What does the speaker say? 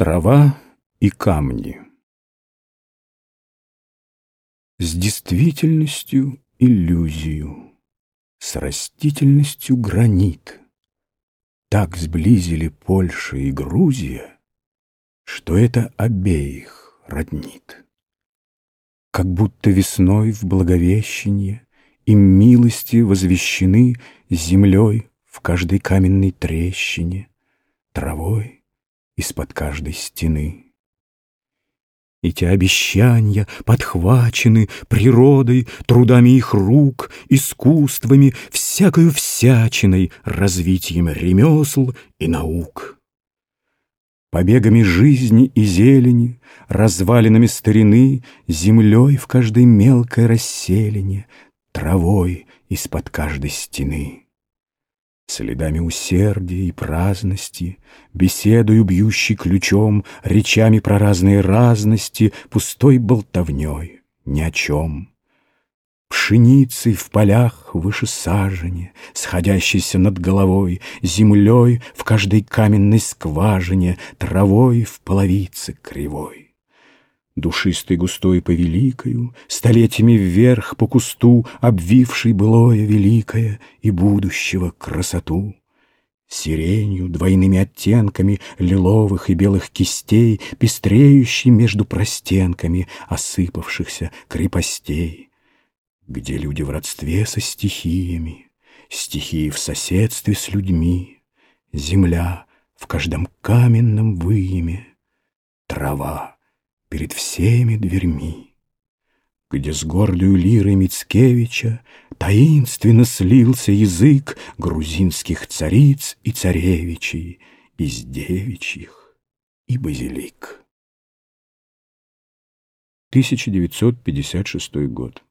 Трава и камни С действительностью иллюзию, С растительностью гранит Так сблизили Польша и Грузия, Что это обеих роднит. Как будто весной в Благовещенье Им милости возвещены Землей в каждой каменной трещине, Травой из-под каждой стены. Эти обещания подхвачены природой, трудами их рук, искусствами, всякою всячиной, развитием ремесл и наук. Побегами жизни и зелени, развалинами старины, землей в каждой мелкой расселине, травой из-под каждой стены следами усердия и праздности, беседою бьющей ключом, речами про разные разности, пустой болтовней, ни о чем. Пшеницей в полях выше сажени, сходящейся над головой, землей в каждой каменной скважине, травой в половице кривой душистой густой по великою, Столетиями вверх по кусту, обвивший былое великое И будущего красоту. Сиренью, двойными оттенками Лиловых и белых кистей, Пестреющей между простенками Осыпавшихся крепостей, Где люди в родстве со стихиями, Стихии в соседстве с людьми, Земля в каждом каменном выеме, перед всеми дверьми, Где с гордою лирой Мицкевича Таинственно слился язык Грузинских цариц и царевичей, Из девичьих и базилик. 1956 год.